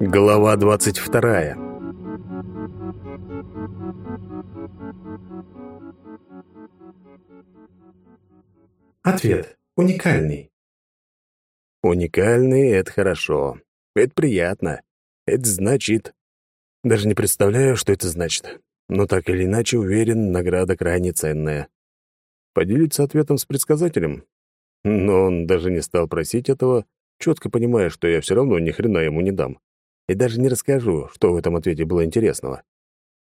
Глава двадцать вторая. Ответ. Уникальный. Уникальный — это хорошо. Это приятно. Это значит... Даже не представляю, что это значит. Но так или иначе, уверен, награда крайне ценная. Поделиться ответом с предсказателем? Но он даже не стал просить этого, четко понимая, что я все равно ни хрена ему не дам. И даже не расскажу, что в этом ответе было интересного.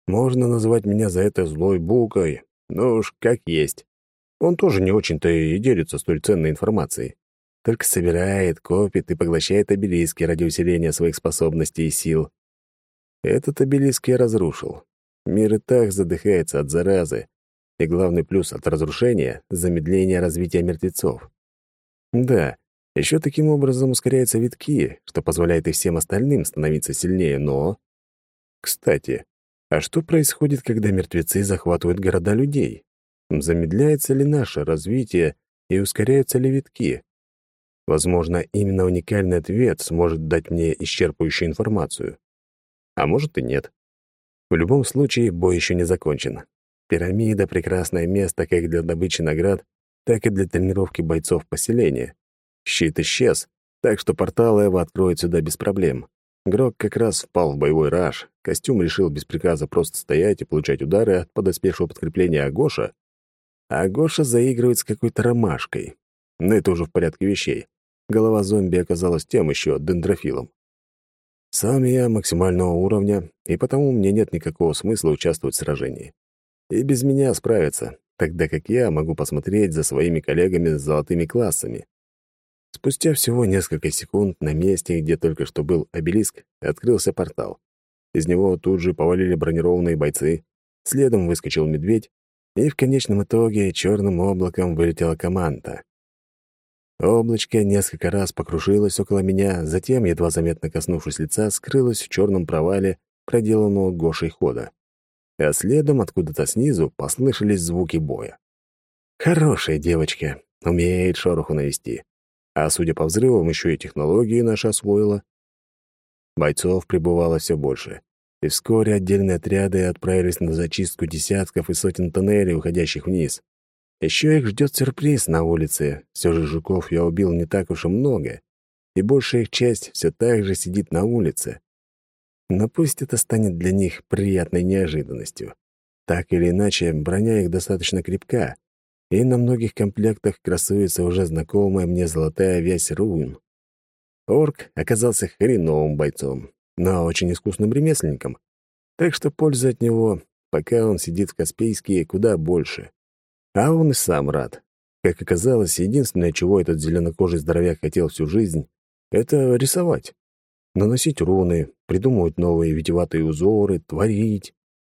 Можно назвать меня за это злой букой, но уж как есть. Он тоже не очень-то и делится столь ценной информацией. Только собирает, копит и поглощает обелиски ради усиления своих способностей и сил. Этот обелиск я разрушил. Мир и так задыхается от заразы, и главный плюс от разрушения — замедление развития мертвецов. Да, еще таким образом ускоряются витки, что позволяет и всем остальным становиться сильнее, но... Кстати, а что происходит, когда мертвецы захватывают города людей? Замедляется ли наше развитие и ускоряются ли витки? Возможно, именно уникальный ответ сможет дать мне исчерпывающую информацию. А может и нет. В любом случае, бой еще не закончен. Пирамида — прекрасное место как для добычи наград, так и для тренировки бойцов поселения. Щит исчез, так что портал Эва откроет сюда без проблем. Грок как раз впал в боевой раж, костюм решил без приказа просто стоять и получать удары от подоспевшего подкрепления Агоша, а Гоша заигрывает с какой-то ромашкой. Но это уже в порядке вещей. Голова зомби оказалась тем еще дендрофилом. Сам я максимального уровня, и потому мне нет никакого смысла участвовать в сражении. И без меня справятся, тогда как я могу посмотреть за своими коллегами с золотыми классами. Спустя всего несколько секунд на месте, где только что был обелиск, открылся портал. Из него тут же повалили бронированные бойцы, следом выскочил медведь, и в конечном итоге черным облаком вылетела команда. Облачко несколько раз покрушилось около меня, затем, едва заметно коснувшись лица, скрылось в черном провале, проделанного Гошей хода. А следом откуда-то снизу послышались звуки боя. Хорошая девочка, умеет шороху навести. А судя по взрывам, еще и технологии наши освоила. Бойцов прибывало все больше и вскоре отдельные отряды отправились на зачистку десятков и сотен тоннелей, уходящих вниз. Еще их ждет сюрприз на улице. Все же жуков я убил не так уж и много, и большая их часть все так же сидит на улице. Но пусть это станет для них приятной неожиданностью. Так или иначе, броня их достаточно крепка, и на многих комплектах красуется уже знакомая мне золотая вязь рун. Орк оказался хреновым бойцом, но очень искусным ремесленником. Так что польза от него, пока он сидит в Каспийске, куда больше. А он и сам рад. Как оказалось, единственное, чего этот зеленокожий здоровяк хотел всю жизнь, это рисовать. Наносить руны, придумывать новые витиеватые узоры, творить.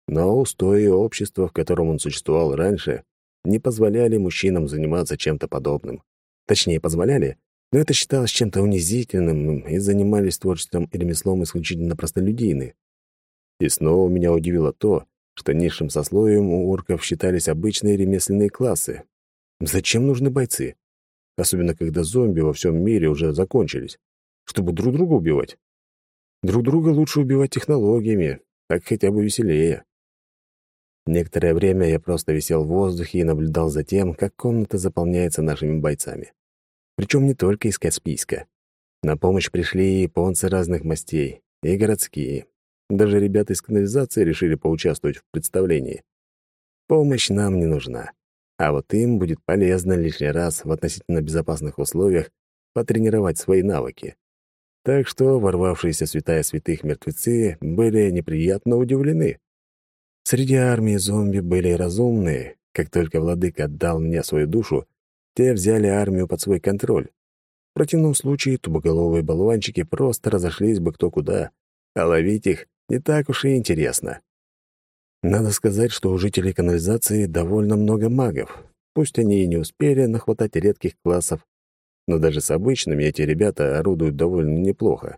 Но устои общества, в котором он существовал раньше, не позволяли мужчинам заниматься чем-то подобным. Точнее, позволяли, но это считалось чем-то унизительным, и занимались творчеством и ремеслом исключительно простолюдины. И снова меня удивило то, что низшим сословием у орков считались обычные ремесленные классы. Зачем нужны бойцы? Особенно, когда зомби во всем мире уже закончились. Чтобы друг друга убивать. Друг друга лучше убивать технологиями, так хотя бы веселее. Некоторое время я просто висел в воздухе и наблюдал за тем, как комната заполняется нашими бойцами. Причем не только из Каспийска. На помощь пришли и японцы разных мастей, и городские. Даже ребята из канализации решили поучаствовать в представлении. Помощь нам не нужна. А вот им будет полезно лишний раз в относительно безопасных условиях потренировать свои навыки. Так что ворвавшиеся святая святых мертвецы были неприятно удивлены. Среди армии зомби были разумные. Как только владыка отдал мне свою душу, те взяли армию под свой контроль. В противном случае тубоголовые болванчики просто разошлись бы кто куда, а ловить их не так уж и интересно. Надо сказать, что у жителей канализации довольно много магов. Пусть они и не успели нахватать редких классов, но даже с обычными эти ребята орудуют довольно неплохо.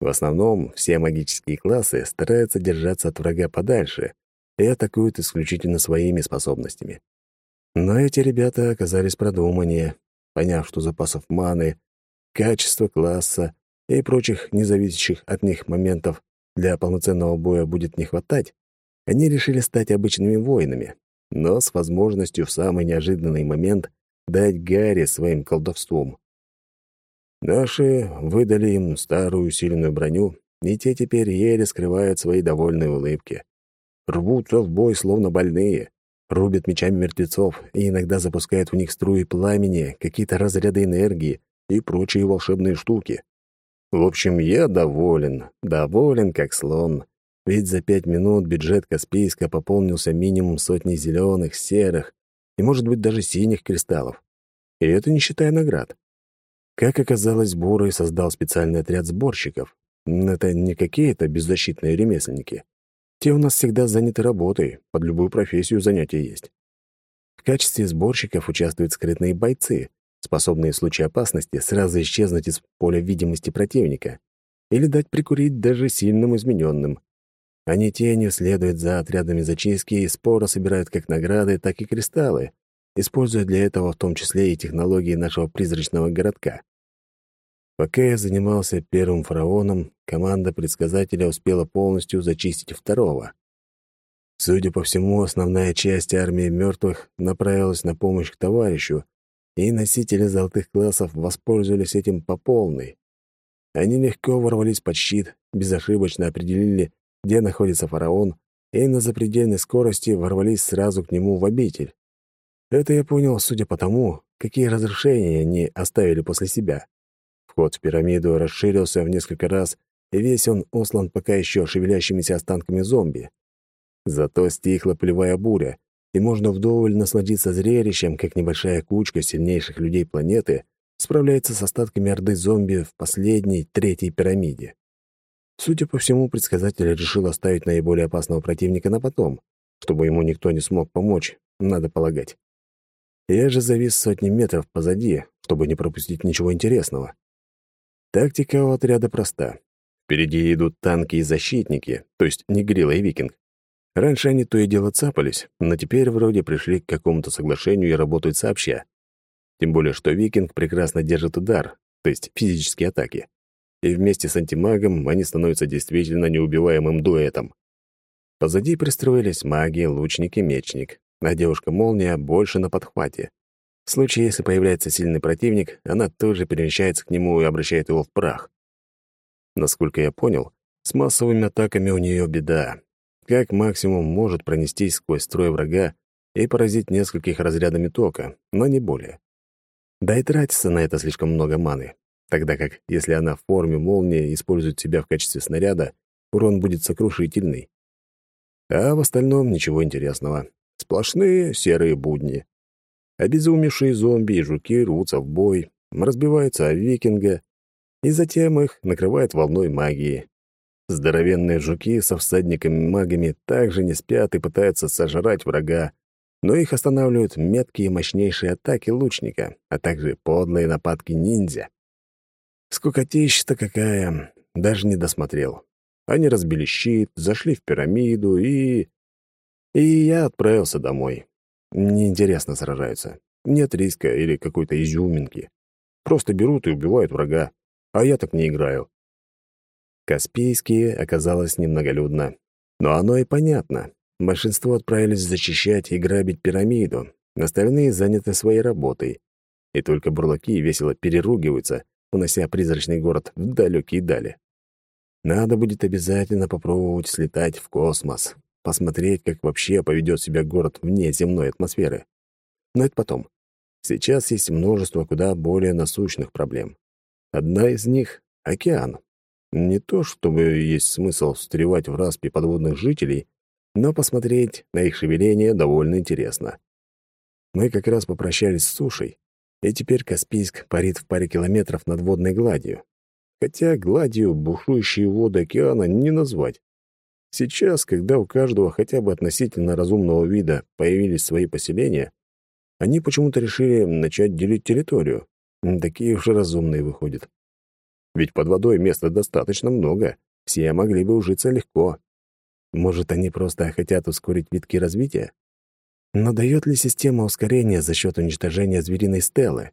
В основном все магические классы стараются держаться от врага подальше и атакуют исключительно своими способностями. Но эти ребята оказались продуманнее, поняв, что запасов маны, качества класса и прочих независящих от них моментов для полноценного боя будет не хватать, они решили стать обычными воинами, но с возможностью в самый неожиданный момент дать Гарри своим колдовством. Наши выдали им старую усиленную броню, и те теперь еле скрывают свои довольные улыбки. Рвутся в бой, словно больные, рубят мечами мертвецов и иногда запускают в них струи пламени, какие-то разряды энергии и прочие волшебные штуки. В общем, я доволен, доволен как слон. Ведь за пять минут бюджет Каспийска пополнился минимум сотней зеленых, серых и, может быть, даже синих кристаллов. И это не считая наград. Как оказалось, Бурый создал специальный отряд сборщиков. Это не какие-то беззащитные ремесленники. Те у нас всегда заняты работой, под любую профессию занятия есть. В качестве сборщиков участвуют скрытные бойцы, способные в случае опасности сразу исчезнуть из поля видимости противника или дать прикурить даже сильным измененным. Они тенью следуют за отрядами зачистки и споро собирают как награды, так и кристаллы, используя для этого в том числе и технологии нашего призрачного городка. Пока я занимался первым фараоном, команда предсказателя успела полностью зачистить второго. Судя по всему, основная часть армии мертвых направилась на помощь к товарищу, и носители золотых классов воспользовались этим по полной. Они легко ворвались под щит, безошибочно определили, где находится фараон, и на запредельной скорости ворвались сразу к нему в обитель. Это я понял, судя по тому, какие разрушения они оставили после себя. Вход в пирамиду расширился в несколько раз, и весь он услан пока еще шевелящимися останками зомби. Зато стихла полевая буря, и можно вдоволь насладиться зрелищем, как небольшая кучка сильнейших людей планеты справляется с остатками орды зомби в последней, третьей пирамиде. Судя по всему, предсказатель решил оставить наиболее опасного противника на потом, чтобы ему никто не смог помочь, надо полагать. Я же завис сотни метров позади, чтобы не пропустить ничего интересного. Тактика у отряда проста. Впереди идут танки и защитники, то есть не Грилла и Викинг. Раньше они то и дело цапались, но теперь вроде пришли к какому-то соглашению и работают сообща. Тем более, что Викинг прекрасно держит удар, то есть физические атаки и вместе с антимагом они становятся действительно неубиваемым дуэтом. Позади пристроились маги, лучник и мечник, а девушка-молния больше на подхвате. В случае, если появляется сильный противник, она тут же перемещается к нему и обращает его в прах. Насколько я понял, с массовыми атаками у нее беда. Как максимум может пронестись сквозь строй врага и поразить нескольких разрядами тока, но не более. Да и тратится на это слишком много маны тогда как, если она в форме молнии использует себя в качестве снаряда, урон будет сокрушительный. А в остальном ничего интересного. Сплошные серые будни. Обезумевшие зомби и жуки рвутся в бой, разбиваются о викинга, и затем их накрывает волной магии. Здоровенные жуки со всадниками-магами также не спят и пытаются сожрать врага, но их останавливают меткие мощнейшие атаки лучника, а также подлые нападки ниндзя. Скукотища-то какая, даже не досмотрел. Они разбили щит, зашли в пирамиду и... И я отправился домой. Неинтересно сражаются. Нет риска или какой-то изюминки. Просто берут и убивают врага. А я так не играю. Каспийские оказалось немноголюдно. Но оно и понятно. Большинство отправились зачищать и грабить пирамиду. Остальные заняты своей работой. И только бурлаки весело переругиваются, унося призрачный город в далекие дали. Надо будет обязательно попробовать слетать в космос, посмотреть, как вообще поведет себя город вне земной атмосферы. Но это потом. Сейчас есть множество куда более насущных проблем. Одна из них — океан. Не то, чтобы есть смысл встревать в распи подводных жителей, но посмотреть на их шевеление довольно интересно. Мы как раз попрощались с сушей, и теперь Каспийск парит в паре километров над водной гладью. Хотя гладью бушующие воды океана не назвать. Сейчас, когда у каждого хотя бы относительно разумного вида появились свои поселения, они почему-то решили начать делить территорию. Такие уж разумные выходят. Ведь под водой места достаточно много, все могли бы ужиться легко. Может, они просто хотят ускорить витки развития? Но дает ли система ускорения за счет уничтожения звериной стелы?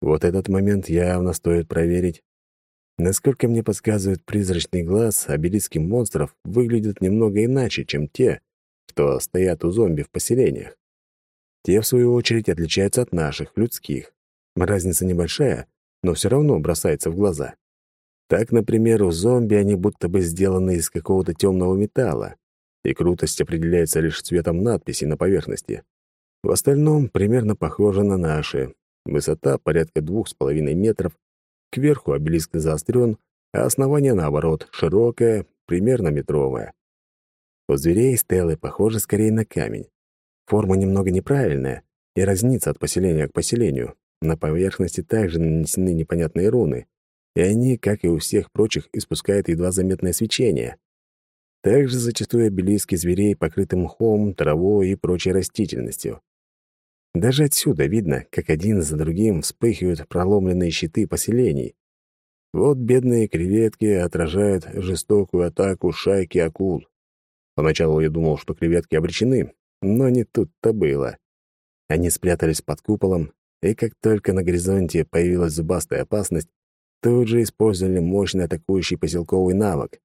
Вот этот момент явно стоит проверить. Насколько мне подсказывает призрачный глаз, обелиски монстров выглядят немного иначе, чем те, что стоят у зомби в поселениях. Те, в свою очередь, отличаются от наших, людских. Разница небольшая, но все равно бросается в глаза. Так, например, у зомби они будто бы сделаны из какого-то темного металла, и крутость определяется лишь цветом надписи на поверхности. В остальном примерно похоже на наши. Высота порядка двух с половиной метров, кверху обелиск заострен, а основание, наоборот, широкое, примерно метровое. У зверей стелы похожи скорее на камень. Форма немного неправильная и разнится от поселения к поселению. На поверхности также нанесены непонятные руны, и они, как и у всех прочих, испускают едва заметное свечение. Также зачастую обелиски зверей покрыты мхом, травой и прочей растительностью. Даже отсюда видно, как один за другим вспыхивают проломленные щиты поселений. Вот бедные креветки отражают жестокую атаку шайки акул. Поначалу я думал, что креветки обречены, но не тут-то было. Они спрятались под куполом, и как только на горизонте появилась зубастая опасность, тут же использовали мощный атакующий поселковый навык.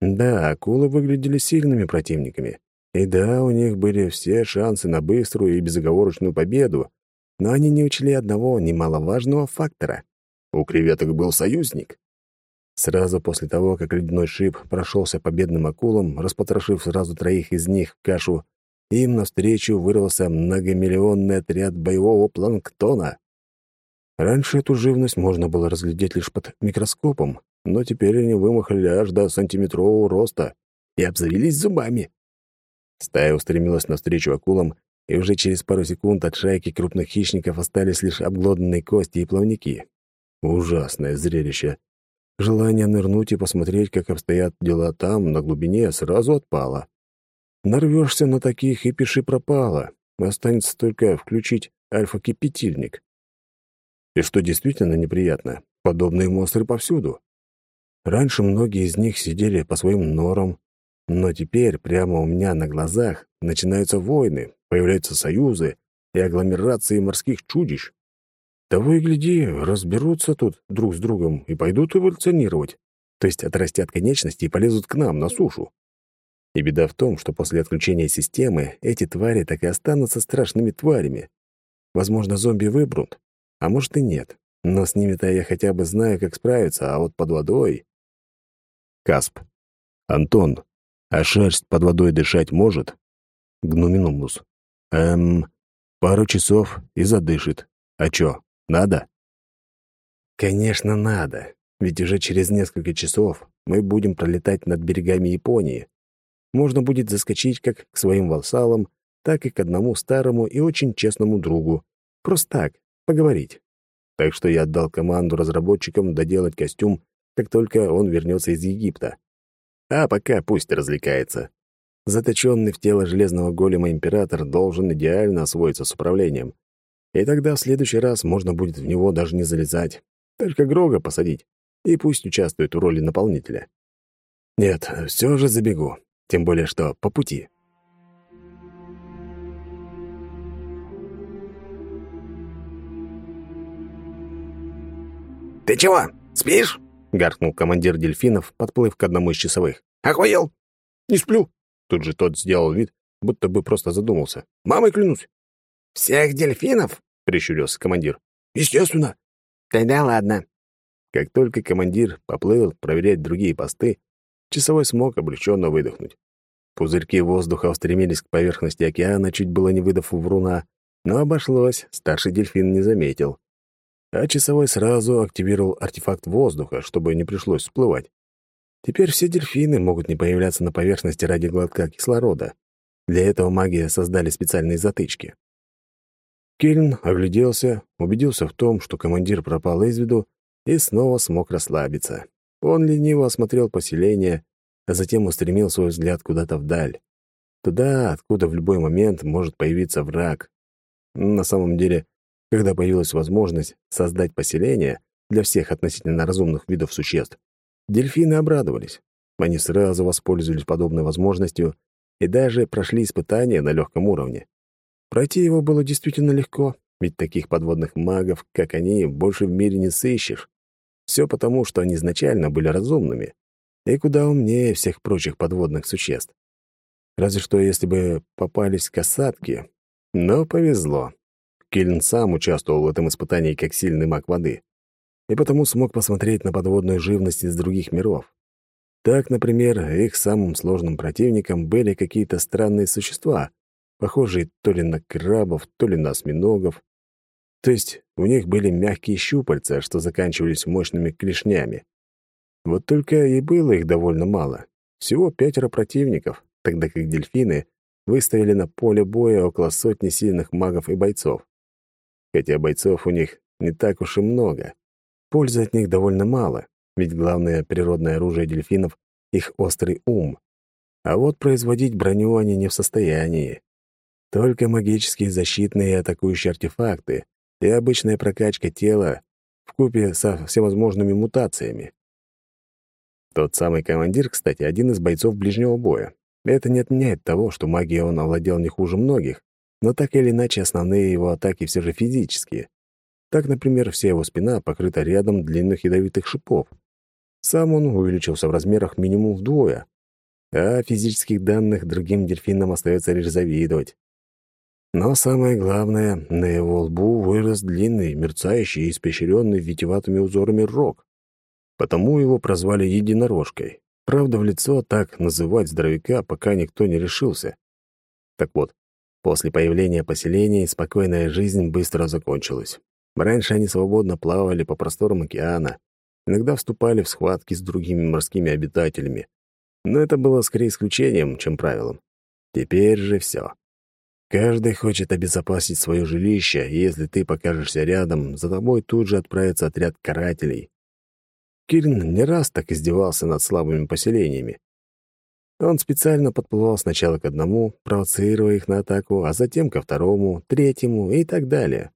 Да, акулы выглядели сильными противниками, и да, у них были все шансы на быструю и безоговорочную победу, но они не учли одного немаловажного фактора. У креветок был союзник. Сразу после того, как ледяной шип прошелся по бедным акулам, распотрошив сразу троих из них кашу, им навстречу вырвался многомиллионный отряд боевого планктона. Раньше эту живность можно было разглядеть лишь под микроскопом, но теперь они вымахали аж до сантиметрового роста и обзавелись зубами. Стая устремилась навстречу акулам, и уже через пару секунд от шайки крупных хищников остались лишь обглоданные кости и плавники. Ужасное зрелище. Желание нырнуть и посмотреть, как обстоят дела там, на глубине, сразу отпало. Нарвешься на таких и пиши пропало. Останется только включить альфа-кипятильник. И что действительно неприятно, подобные монстры повсюду. Раньше многие из них сидели по своим норам, но теперь прямо у меня на глазах начинаются войны, появляются союзы и агломерации морских чудищ. Того и гляди, разберутся тут друг с другом и пойдут эволюционировать, то есть отрастят конечности и полезут к нам на сушу. И беда в том, что после отключения системы эти твари так и останутся страшными тварями. Возможно, зомби выбрут, а может и нет. Но с ними-то я хотя бы знаю, как справиться, а вот под водой... Касп. Антон, а шерсть под водой дышать может? Гнуминумус. Эм, пару часов и задышит. А чё, надо? Конечно, надо. Ведь уже через несколько часов мы будем пролетать над берегами Японии. Можно будет заскочить как к своим вассалам, так и к одному старому и очень честному другу. Просто так, поговорить. Так что я отдал команду разработчикам доделать костюм, как только он вернется из Египта. А пока пусть развлекается. Заточенный в тело железного голема император должен идеально освоиться с управлением. И тогда в следующий раз можно будет в него даже не залезать, только Грога посадить, и пусть участвует в роли наполнителя. Нет, все же забегу, тем более что по пути. «Ты чего, спишь?» — гаркнул командир дельфинов, подплыв к одному из часовых. «Охуел?» «Не сплю». Тут же тот сделал вид, будто бы просто задумался. «Мамой клянусь». «Всех дельфинов?» — прищурился командир. «Естественно». «Тогда ладно». Как только командир поплыл проверять другие посты, часовой смог облегченно выдохнуть. Пузырьки воздуха устремились к поверхности океана, чуть было не выдав вруна, но обошлось, старший дельфин не заметил а часовой сразу активировал артефакт воздуха, чтобы не пришлось всплывать. Теперь все дельфины могут не появляться на поверхности ради глотка кислорода. Для этого маги создали специальные затычки. Кельн огляделся, убедился в том, что командир пропал из виду, и снова смог расслабиться. Он лениво осмотрел поселение, а затем устремил свой взгляд куда-то вдаль. Туда, откуда в любой момент может появиться враг. На самом деле, когда появилась возможность создать поселение для всех относительно разумных видов существ, дельфины обрадовались. Они сразу воспользовались подобной возможностью и даже прошли испытание на легком уровне. Пройти его было действительно легко. ведь таких подводных магов, как они, больше в мире не сыщешь. Все потому, что они изначально были разумными и куда умнее всех прочих подводных существ. Разве что если бы попались касатки. Но повезло. Кельн сам участвовал в этом испытании как сильный маг воды, и потому смог посмотреть на подводную живность из других миров. Так, например, их самым сложным противником были какие-то странные существа, похожие то ли на крабов, то ли на осьминогов. То есть у них были мягкие щупальца, что заканчивались мощными клешнями. Вот только и было их довольно мало. Всего пятеро противников, тогда как дельфины выставили на поле боя около сотни сильных магов и бойцов. Хотя бойцов у них не так уж и много. Пользы от них довольно мало, ведь главное природное оружие дельфинов — их острый ум. А вот производить броню они не в состоянии. Только магические защитные и атакующие артефакты и обычная прокачка тела вкупе со всевозможными мутациями. Тот самый командир, кстати, один из бойцов ближнего боя. Это не отменяет того, что магией он овладел не хуже многих, но так или иначе основные его атаки все же физические. Так, например, вся его спина покрыта рядом длинных ядовитых шипов. Сам он увеличился в размерах минимум вдвое, а физических данных другим дельфинам остается лишь завидовать. Но самое главное, на его лбу вырос длинный, мерцающий и испещренный витиеватыми узорами рог. Потому его прозвали единорожкой. Правда, в лицо так называть здоровяка пока никто не решился. Так вот, после появления поселений спокойная жизнь быстро закончилась. Раньше они свободно плавали по просторам океана, иногда вступали в схватки с другими морскими обитателями. Но это было скорее исключением, чем правилом. Теперь же все. Каждый хочет обезопасить свое жилище, и если ты покажешься рядом, за тобой тут же отправится отряд карателей. Кирин не раз так издевался над слабыми поселениями. Он специально подплывал сначала к одному, провоцируя их на атаку, а затем ко второму, третьему и так далее.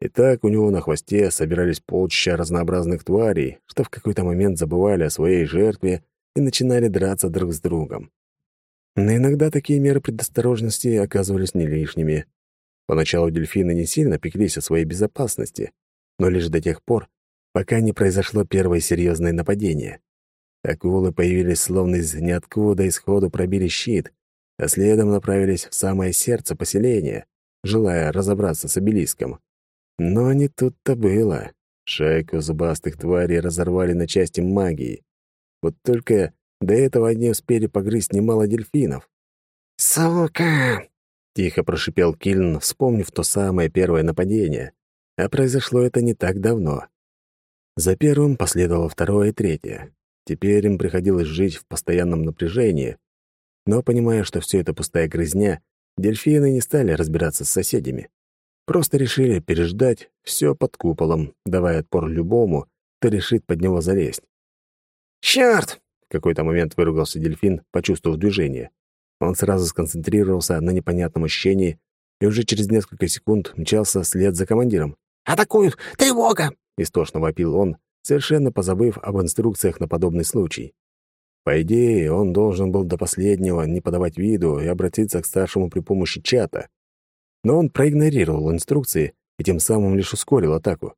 И так у него на хвосте собирались полчища разнообразных тварей, что в какой-то момент забывали о своей жертве и начинали драться друг с другом. Но иногда такие меры предосторожности оказывались не лишними. Поначалу дельфины не сильно пеклись о своей безопасности, но лишь до тех пор, пока не произошло первое серьезное нападение. Акулы появились словно из ниоткуда и сходу пробили щит, а следом направились в самое сердце поселения, желая разобраться с обелиском. Но не тут-то было. Шайку зубастых тварей разорвали на части магии. Вот только до этого они успели погрызть немало дельфинов. «Сука!» — тихо прошипел Кильн, вспомнив то самое первое нападение. А произошло это не так давно. За первым последовало второе и третье. Теперь им приходилось жить в постоянном напряжении. Но, понимая, что все это пустая грызня, дельфины не стали разбираться с соседями. Просто решили переждать все под куполом, давая отпор любому, кто решит под него залезть. «Чёрт!» — в какой-то момент выругался дельфин, почувствовав движение. Он сразу сконцентрировался на непонятном ощущении и уже через несколько секунд мчался вслед за командиром. «Атакуют! Тревога!» — истошно вопил он, совершенно позабыв об инструкциях на подобный случай. По идее, он должен был до последнего не подавать виду и обратиться к старшему при помощи чата но он проигнорировал инструкции и тем самым лишь ускорил атаку.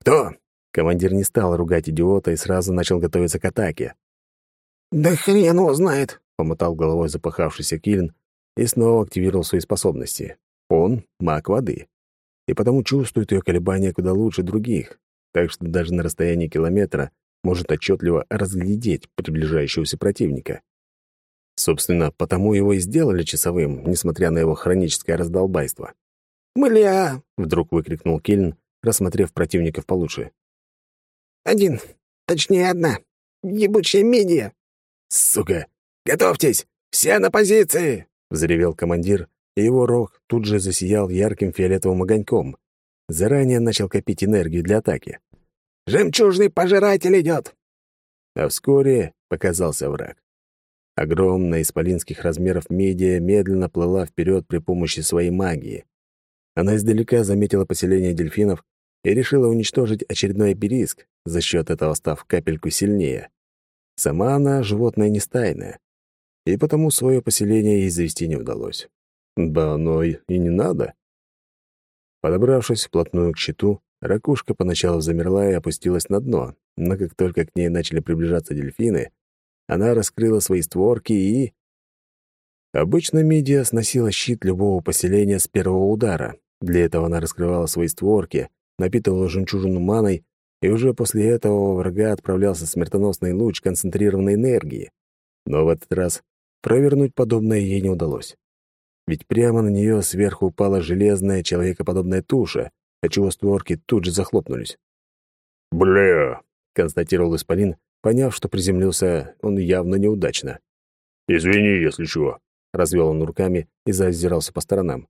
«Кто?» Командир не стал ругать идиота и сразу начал готовиться к атаке. «Да хрен его знает!» — помотал головой запахавшийся Килин и снова активировал свои способности. Он — маг воды, и потому чувствует ее колебания куда лучше других, так что даже на расстоянии километра может отчетливо разглядеть приближающегося противника. Собственно, потому его и сделали часовым, несмотря на его хроническое раздолбайство. «Мля!» — вдруг выкрикнул Кильн, рассмотрев противников получше. «Один, точнее одна, ебучая мидия!» «Сука! Готовьтесь! Все на позиции!» — взревел командир, и его рог тут же засиял ярким фиолетовым огоньком. Заранее начал копить энергию для атаки. «Жемчужный пожиратель идет!» А вскоре показался враг. Огромная исполинских размеров медиа медленно плыла вперед при помощи своей магии. Она издалека заметила поселение дельфинов и решила уничтожить очередной обелиск, за счет этого став капельку сильнее. Сама она животное не стайное, и потому свое поселение ей завести не удалось. Да оно и не надо. Подобравшись вплотную к щиту, ракушка поначалу замерла и опустилась на дно, но как только к ней начали приближаться дельфины, она раскрыла свои створки и... Обычно Мидия сносила щит любого поселения с первого удара. Для этого она раскрывала свои створки, напитывала жемчужину маной, и уже после этого у врага отправлялся смертоносный луч концентрированной энергии. Но в этот раз провернуть подобное ей не удалось. Ведь прямо на нее сверху упала железная человекоподобная туша, отчего створки тут же захлопнулись. «Бля!» — констатировал Исполин, поняв, что приземлился он явно неудачно. «Извини, если чего», — развел он руками и заозирался по сторонам.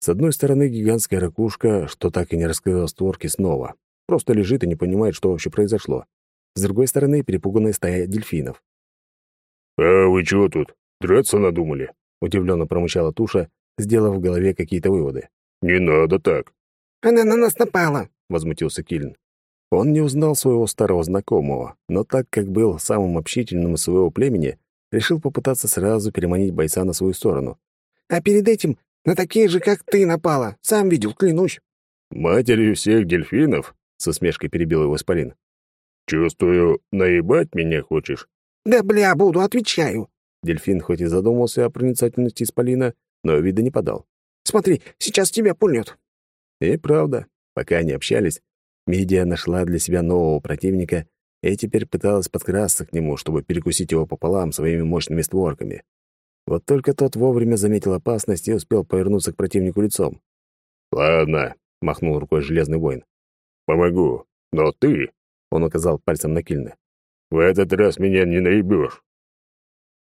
С одной стороны гигантская ракушка, что так и не раскрыла створки снова, просто лежит и не понимает, что вообще произошло. С другой стороны перепуганная стая дельфинов. «А вы чего тут? Драться надумали?» — удивленно промычала туша, сделав в голове какие-то выводы. «Не надо так». «Она на нас напала», — возмутился Кильн. Он не узнал своего старого знакомого, но так как был самым общительным из своего племени, решил попытаться сразу переманить бойца на свою сторону. «А перед этим на такие же, как ты, напала. Сам видел, клянусь». «Матерью всех дельфинов?» — с усмешкой перебил его Исполин. «Чувствую, наебать меня хочешь?» «Да бля, буду, отвечаю». Дельфин хоть и задумался о проницательности Исполина, но вида не подал. «Смотри, сейчас тебя пульнет». И правда, пока они общались, Мидия нашла для себя нового противника и теперь пыталась подкрасться к нему, чтобы перекусить его пополам своими мощными створками. Вот только тот вовремя заметил опасность и успел повернуться к противнику лицом. «Ладно», — махнул рукой железный воин. «Помогу. Но ты...» — он указал пальцем на Кильна. «В этот раз меня не наебешь».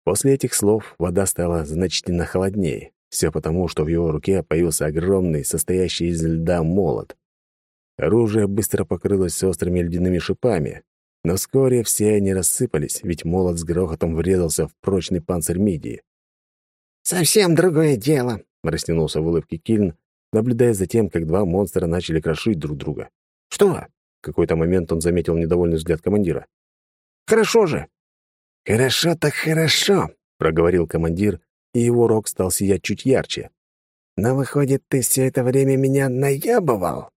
После этих слов вода стала значительно холоднее. Все потому, что в его руке появился огромный, состоящий из льда молот. Оружие быстро покрылось острыми ледяными шипами, но вскоре все они рассыпались, ведь молот с грохотом врезался в прочный панцирь мидии. «Совсем другое дело», — растянулся в улыбке Кильн, наблюдая за тем, как два монстра начали крошить друг друга. «Что?» В какой-то момент он заметил недовольный взгляд командира. «Хорошо же». «Хорошо так хорошо», — проговорил командир, и его рог стал сиять чуть ярче. «Но, выходит, ты все это время меня наябывал?»